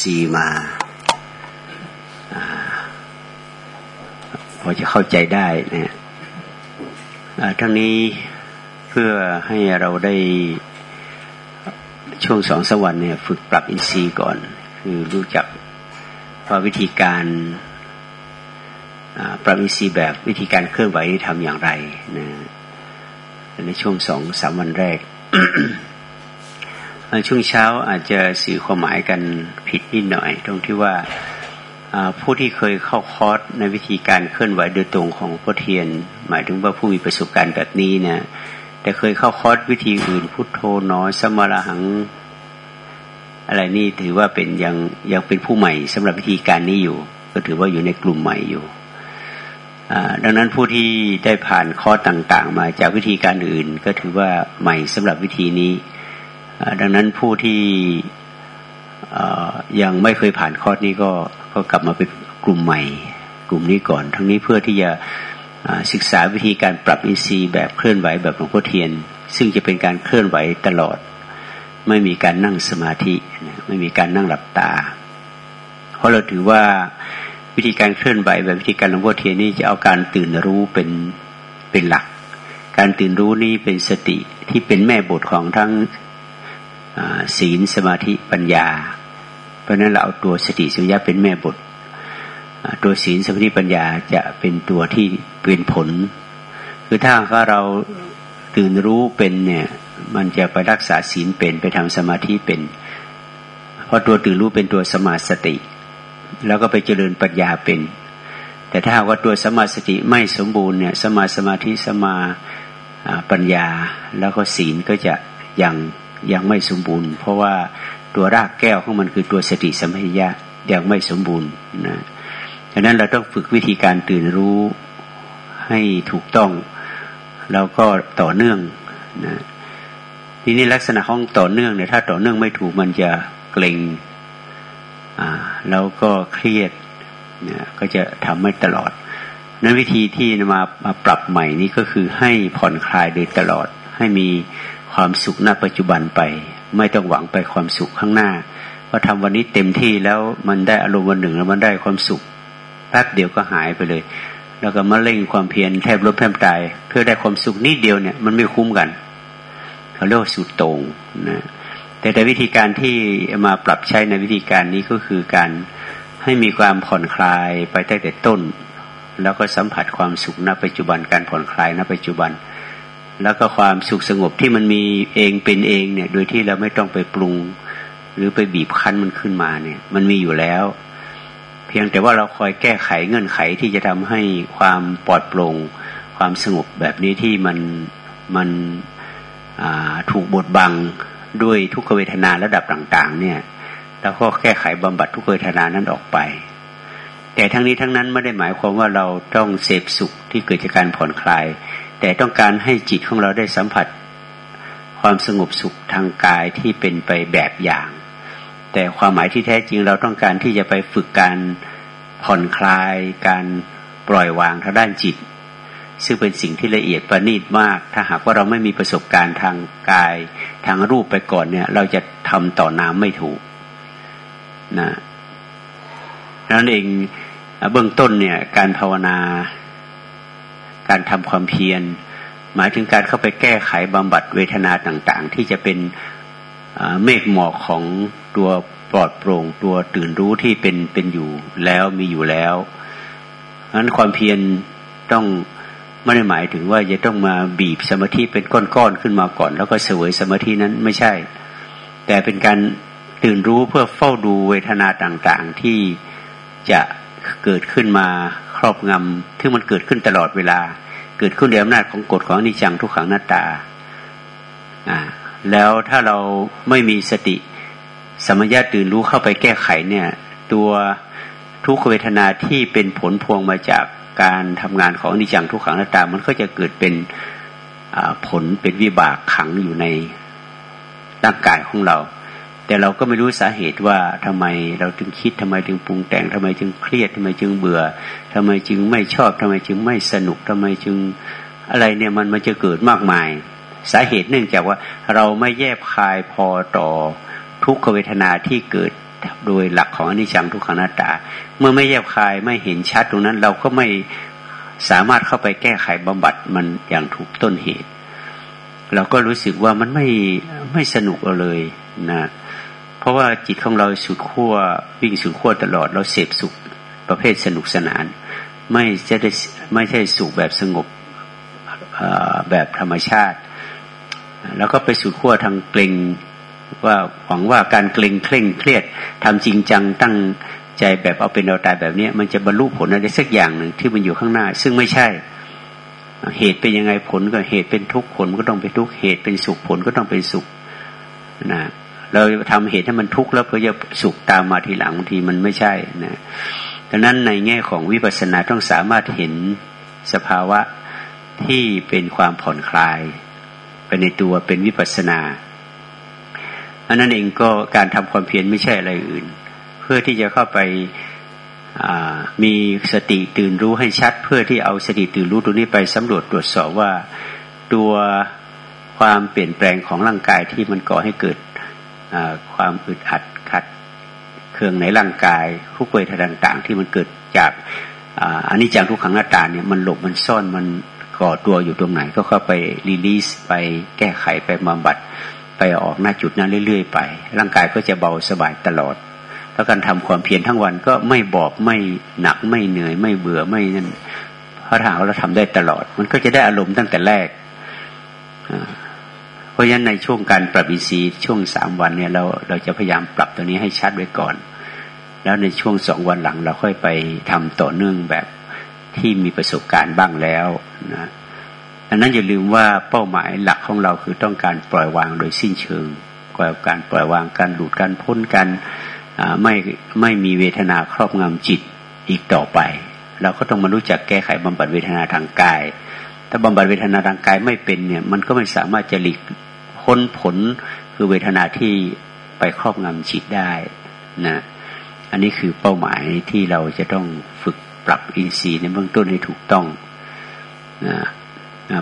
ซีมาพอจะเข้าใจได้นะทั้งนี้เพื่อให้เราได้ช่วงสองสวรรค์เนี่ยฝึกปรับอินทรีย์ก่อน คือรู้จักว่าวิธีการปรับอินทรีย์แบบวิธีการเคลื่อนไหวทำอย่างไรนะในช่วงสองสามวันแรก ช่วงเช้าอาจจะสื่อความหมายกันผิดนิดหน่อย ตรงที่ว่าผู้ที่เคยเข้าคอร์สในวิธีการเคลื่อนไหวโดยตรงของพ่อเทียน หมายถึงว่าผู้มีประสบการณ์แบบนี้เนี่ยแต่เคยเข้าคอร์สวิธีอื่น พุทโธน้อยสมาราหัง อะไรนี่ถือว่าเป็นยังยังเป็นผู้ใหม่สำหรับวิธีการนี้อยู่ ก็ถือว่าอยู่ในกลุ่มใหม่อยู่ดังนั้นผู้ที่ได้ผ่านคอร์สต่าง ๆ มาจากวิธีการอื่น ก็ถือว่าใหม่สำหรับวิธีนี้ ดังนั้นผู้ที่ยังไม่เคยผ่านคอร์สนี้ก็ก็กลับมาเป็นกลุ่มใหม่ กลุ่มนี้ก่อน ทั้งนี้เพื่อที่จะศึกษาวิธีการปรับอินทรีย์แบบเคลื่อนไหวแบบหลวงพ่อเทียน ซึ่งจะเป็นการเคลื่อนไหวตลอด ไม่มีการนั่งสมาธิไม่มีการนั่งหลับตา เพราะเราถือว่าวิธีการเคลื่อนไหวแบบวิธีการหลวงพ่อเทียนนี่จะเอาการตื่นรู้เป็นเป็นหลัก การตื่นรู้นี้เป็นสติที่เป็นแม่บทของทั้ง ศีลสมาธิปัญญา เพราะนั้นเราเอาตัวสติสัมยาเป็นแม่บท ตัวศีลสมาธิปัญญาจะเป็นตัวที่เป็นผล คือถ้าเราตื่นรู้เป็นเนี่ย มันจะไปรักษาศีลเป็นไปทำสมาธิเป็น เพราะตัวตื่นรู้เป็นตัวสมาสติ แล้วก็ไปเจริญปัญญาเป็น แต่ถ้าว่าตัวสมาสติไม่สมบูรณ์เนี่ย สมาสมาธิสมาปัญญาแล้วก็ศีลก็จะยัง ยังไม่สมบูรณ์ เพราะว่าตัวรากแก้วของมันคือตัวสติสัมปชัญญะยังไม่สมบูรณ์นะดังนั้นเราต้องฝึกวิธีการตื่นรู้ให้ถูกต้อง แล้วก็ต่อเนื่องนะทีนี้ลักษณะของต่อเนื่องเนี่ยถ้าต่อเนื่องไม่ถูกมันจะเกร็งอ่าแล้วก็เครียดนี่ยก็จะทำไม่ตลอดนั้นวิธีที่มามาปรับใหม่นี้ก็คือให้ผ่อนคลายโดยตลอด ให้มี ความสุขณปัจจุบันไป ไม่ต้องหวังไปความสุขข้างหน้าว่าทำวันนี้เต็มที่แล้วมันได้อารมณ์วันหนึ่งแล้วมันได้ความสุขแป๊บเดียวก็หายไปเลย แล้วก็มาเล่งความเพียรแทบลบแทบตาย เพื่อได้ความสุขนิดเดียวเนี่ยมันไม่คุ้มกันเขาเรียกว่าสุดต่งนะแต่แต่วิธีการที่มาปรับใช้ในวิธีการนี้ก็คือการให้มีความผ่อนคลายไปตั้งแต่ต้น แล้วก็สัมผัสความสุขณปัจจุบันการผ่อนคลายณปัจจุบัน แล้วก็ความสุขสงบที่มันมีเองเป็นเองเนี่ย โดยที่เราไม่ต้องไปปรุง หรือไปบีบคั้นมันขึ้นมาเนี่ย มันมีอยู่แล้ว เพียงแต่ว่าเราคอยแก้ไขเงื่อนไขที่จะทำให้ความปลอดโปร่งความสงบแบบนี้ที่มันมันถูกบดบังด้วยทุกขเวทนาระดับต่าง ๆ เนี่ยแล้วก็แก้ไขบำบัดทุกขเวทนานั้นออกไป แต่ทั้งนี้ทั้งนั้นไม่ได้หมายความว่าเราต้องเสพสุขที่เกิดจากการผ่อนคลาย แต่ต้องการให้จิตของเราได้สัมผัส ความสงบสุขทางกายที่เป็นไปแบบอย่าง แต่ความหมายที่แท้จริงเราต้องการที่จะไปฝึกการผ่อนคลาย การปล่อยวางทางด้านจิต ซึ่งเป็นสิ่งที่ละเอียดประณีตมาก ถ้าหากว่าเราไม่มีประสบการณ์ทางกาย ทางรูปไปก่อนเนี่ย เราจะทำต่อน้ำไม่ถูกนะนั่นเองเบื้องต้นเนี่ยการภาวนา การทำความเพียร หมายถึงการเข้าไปแก้ไขบำบัดเวทนาต่างๆ ที่จะเป็นเมฆหมอกของตัวปลอดโปร่งตัวตื่นรู้ที่เป็นเป็นอยู่แล้วมีอยู่แล้วเพราะนั้นความเพียรต้องไม่ได้หมายถึงว่าจะต้องมาบีบสมาธิเป็นก้อนๆขึ้นมาก่อน แล้วก็เสวยสมาธินั้นไม่ใช่ แต่เป็นการตื่นรู้เพื่อเฝ้าดูเวทนาต่างๆที่จะเกิดขึ้นมา ครอบงำที่มันเกิดขึ้นตลอดเวลา เกิดขึ้นด้วยอำนาจของกฎของนิจังทุกขังหน้าตาอ่าแล้วถ้าเราไม่มีสติสมัญญาตื่นรู้เข้าไปแก้ไขเนี่ย ตัวทุกขเวทนาที่เป็นผลพวงมาจากการทำงานของนิจังทุกขังหน้าตา มันก็จะเกิดเป็นผลเป็นวิบากขังอยู่ในร่างกายของเรา แต่เราก็ไม่รู้สาเหตุว่าทำไมเราถึงคิดทำไมถึงปรุงแต่งทำไมจึงเครียดทำไมจึงเบื่อทำไมจึงไม่ชอบทำไมจึงไม่สนุกทำไมจึงอะไรเนี่ยมันมันจะเกิดมากมาย สาเหตุเนื่องจากว่าเราไม่แยบคายพอต่อทุกขเวทนาที่เกิดโดยหลักของอนิจจังทุกขังนาตา เมื่อไม่แยบคายไม่เห็นชัดตรงนั้น เราก็ไม่สามารถเข้าไปแก้ไขบำบัดมันอย่างถูกต้นเหตุ เราก็รู้สึกว่ามันไม่ไม่สนุกเลยนะ เพราะว่าจิตของเราสุดขั้ววิ่งสุดขั้วตลอด เราเสพสุขประเภทสนุกสนาน ไม่จะได้ไม่ใช่สุขแบบสงบแบบธรรมชาติ แล้วก็ไปสุดขั้วทางเกรงว่าหวังว่าการเกรงเคร่งเครียดทำจริงจังตั้งใจแบบเอาเป็นเอาตายแบบนี้มันจะบรรลุผลอะไรสักอย่างหนึ่งที่มันอยู่ข้างหน้า ซึ่งไม่ใช่เหตุเป็นยังไงผลก็เหตุเป็นทุกข์ผลก็ต้องเป็นทุกข์เหตุเป็นสุขผลก็ต้องเป็นสุขนะ เราทำเหตุให้มันทุกข์แล้วก็จะสุขตามมาทีหลังบางทีมันไม่ใช่นะดังนั้นในแง่ของวิปัสสนาต้องสามารถเห็นสภาวะที่เป็นความผ่อนคลายไปในตัวเป็นวิปัสสนาอันนั้นเองก็การทำความเพียรไม่ใช่อะไรอื่น เพื่อที่จะเข้าไปมีสติตื่นรู้ให้ชัด เพื่อที่เอาสติตื่นรู้ตัวนี้ไปสำรวจตรวจสอบว่าตัวความเปลี่ยนแปลงของร่างกายที่มันก่อให้เกิด ความอึดอัดขัดเครื่องในร่างกายทุกเวทต่าง ๆ ที่มันเกิดจากอันนี้จังทุกขังหน้าตาเนี่ยมันหลบมันซ่อนมันก่อตัวอยู่ตรงไหนก็เข้าไปรีลีสไปแก้ไขไปบำบัดไปออกหน้าจุดนั้นเรื่อย ๆ ไป ร่างกายก็จะเบาสบายตลอด แล้วการทำความเพียรทั้งวันก็ไม่บอบไม่หนักไม่เหนื่อยไม่เบื่อไม่นั่นเพราะถ้าเราทำได้ตลอด มันก็จะได้อารมณ์ตั้งแต่แรก เพราะฉะนั้นในช่วงการปรับอินทรีย์ช่วงสามวันเนี่ยเราเราจะพยายามปรับตัวนี้ให้ชัดไว้ก่อน แล้วในช่วงสองวันหลังเราค่อยไปทำต่อเนื่องแบบที่มีประสบการณ์บ้างแล้วนะอันนั้นอย่าลืมว่าเป้าหมายหลักของเราคือต้องการปล่อยวางโดยสิ้นเชิงการปล่อยวางการหลุดการพ้นกันไม่ไม่มีเวทนาครอบงำจิตอีกต่อไป เราก็ต้องมารู้จักแก้ไขบำบัดเวทนาทางกาย ถ้าบำบัดเวทนาทางกายไม่เป็นเนี่ย มันก็ไม่สามารถจะหลีกพ้นผลคือเวทนาที่ไปครอบงำจิตได้นะอันนี้คือเป้าหมายที่เราจะต้องฝึกปรับอินทรีย์ในเบื้องต้นให้ถูกต้องนะ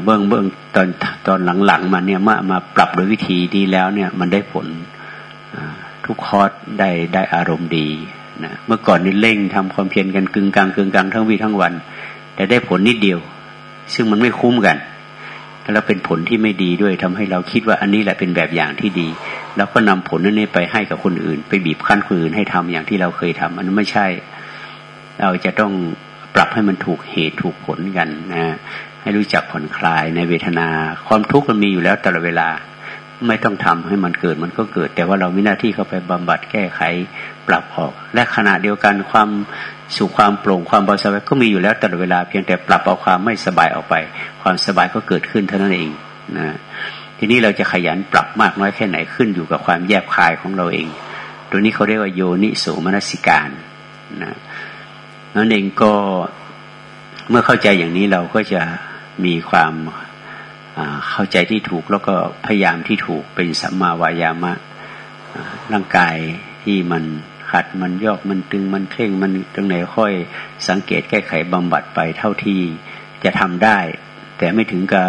เบื้องเบื้องตอนตอนหลังๆมาเนี่ยมามาปรับโดยวิธีดีแล้วเนี่ยมันได้ผลทุกคอร์สได้ได้อารมณ์ดีนะเมื่อก่อนนี่เร่งทำความเพียรกันกึ่งกลางกึ่งกลางทั้งวีทั้งวัน แต่ได้ผลนิดเดียว ซึ่งมันไม่คุ้มกัน แล้วเป็นผลที่ไม่ดีด้วยทำให้เราคิดว่าอันนี้แหละเป็นแบบอย่างที่ดี แล้วก็นำผลนั้นไปให้กับคนอื่น ไปบีบคั้นคนอื่นให้ทำอย่างที่เราเคยทำอันนั้นไม่ใช่ เราจะต้องปรับให้มันถูกเหตุถูกผลกันนะให้รู้จักผ่อนคลายในเวทนา ความทุกข์มันมีอยู่แล้วตลอดเวลา ไม่ต้องทำให้มันเกิดมันก็เกิด แต่ว่าเรามีหน้าที่เข้าไปบำบัดแก้ไขปรับออก และขณะเดียวกันความสุขความโปร่งความเบาสบายก็มีอยู่แล้วตลอดเวลาเพียงแต่ปรับเอาความไม่สบายออกไป ความสบายก็เกิดขึ้นเท่านั้นเองนะทีนี้เราจะขยันปรับมากน้อยแค่ไหนขึ้นอยู่กับความแยบคายของเราเอง ตัวนี้เขาเรียกว่าโยนิโสมนสิการนะนั่นเองก็เมื่อเข้าใจอย่างนี้เราก็จะมีความ เข้าใจที่ถูกแล้วก็พยายามที่ถูกเป็นสัมมาวายามะร่างกายที่มันขัดมันยอกมันตึงมันเคร่งมันตรงไหนค่อย สังเกตแก้ไขบำบัดไปเท่าที่จะทำได้ แต่ไม่ถึงกับ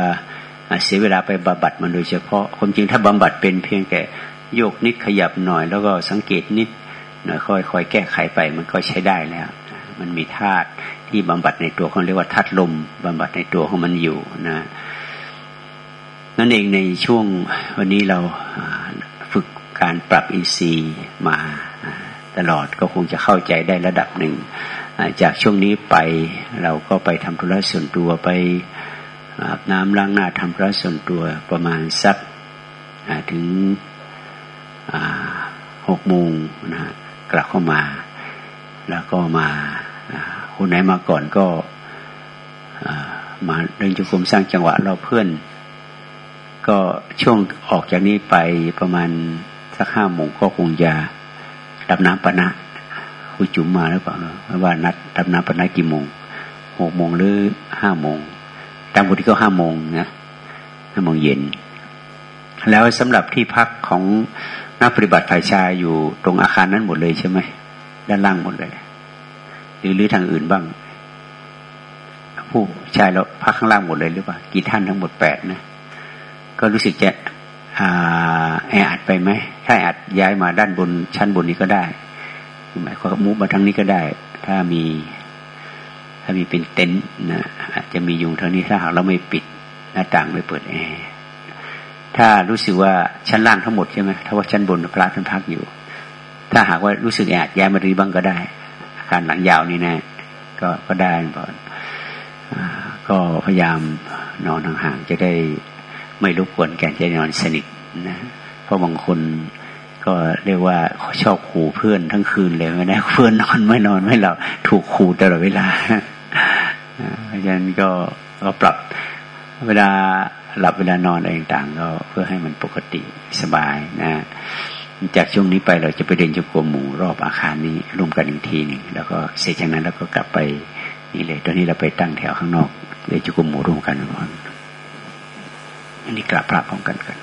เสียเวลาไปบำบัดมันโดยเฉพาะความจริงถ้าบำบัดเป็นเพียงแค่โยกนิดขยับหน่อย แล้วก็สังเกตนิดหน่อยค่อยค่อยแก้ไขไปมันก็ใช้ได้แล้ว มันมีธาตุที่บำบัดในตัวเขาเรียกว่าธาตุลมบำบัดในตัวของมันอยู่นะ นั่นเองในช่วงวันนี้เราฝึกการปรับอินทรีย์มาตลอดก็คงจะเข้าใจได้ระดับหนึ่ง จากช่วงนี้ไปเราก็ไปทำธุระส่วนตัวไปอาบน้ำล้างหน้าทำธุระส่วนตัวประมาณสักถึงหกโมงนะกลับเข้ามา แล้วก็มาคนไหนมาก่อนก็มาเดินจุกรมสร้างจังหวะเราเพื่อน ก็ช่วงออกจากนี้ไปประมาณสักห้าโมงก็คงจะดับน้ำปนะคุยจุ๋มมาหรือเปล่าว่านัดดับน้ำปนะกี่โมงหกโมงหรือห้าโมงตามปกติก็ห้าโมงนะห้าโมงเย็น แล้วสำหรับที่พักของนักปฏิบัติฝ่ายชายอยู่ตรงอาคารนั้นหมดเลยใช่ไหมด้านล่างหมดเลย หรือหรือทางอื่นบ้าง ผู้ชายเราพักข้างล่างหมดเลยหรือเปล่ากี่ท่านทั้งหมดแปดนะ ก็รู้สึกจะแออัดไปไหมถ้าอัดย้ายมาด้านบนชั้นบนนี้ก็ได้หมายความมุกมาทางนี้ก็ได้ ถ้ามีถ้ามีเป็นเต็นท์นะอาจจะมียุงทางนี้ถ้าหากเราไม่ปิดหน้าต่างไม่เปิดแอร์ถ้ารู้สึกว่าชั้นล่างทั้งหมดใช่ไหมถ้าว่าชั้นบนพระท่านพักอยู่ ถ้าหากว่ารู้สึกแออัดย้ายมารีบ้างก็ได้ อาคารหลังยาวนี่นะก็ก็ได้ก่อนก็พยายามนอนห่างๆจะได้ ไม่รบกวนแกจะนอนสนิทนะเพราะบางคนก็เรียกว่าชอบขู่เพื่อนทั้งคืนเลยไม่ได้เพื่อนนอนไม่นอนไม่หลับถูกขู่ตลอดเวลาเพราะฉะนั้นก็ก็ปรับเวลาหลับเวลานอนอะไรต่างๆก็เพื่อให้มันปกติสบายนะจากช่วงนี้ไปเราจะไปเดินจุกรมหมู่รอบอาคารนี้ร่วมกันอีกทีหนึ่งแล้วก็เสร็จจากนั้นเราก็กลับไปนี่เลยตอนนี้เราไปตั้งแถวข้างนอกเลยจุกรมหมู่ร่วมกันก่อน อันนี้กลับพระพร้อมกันกัน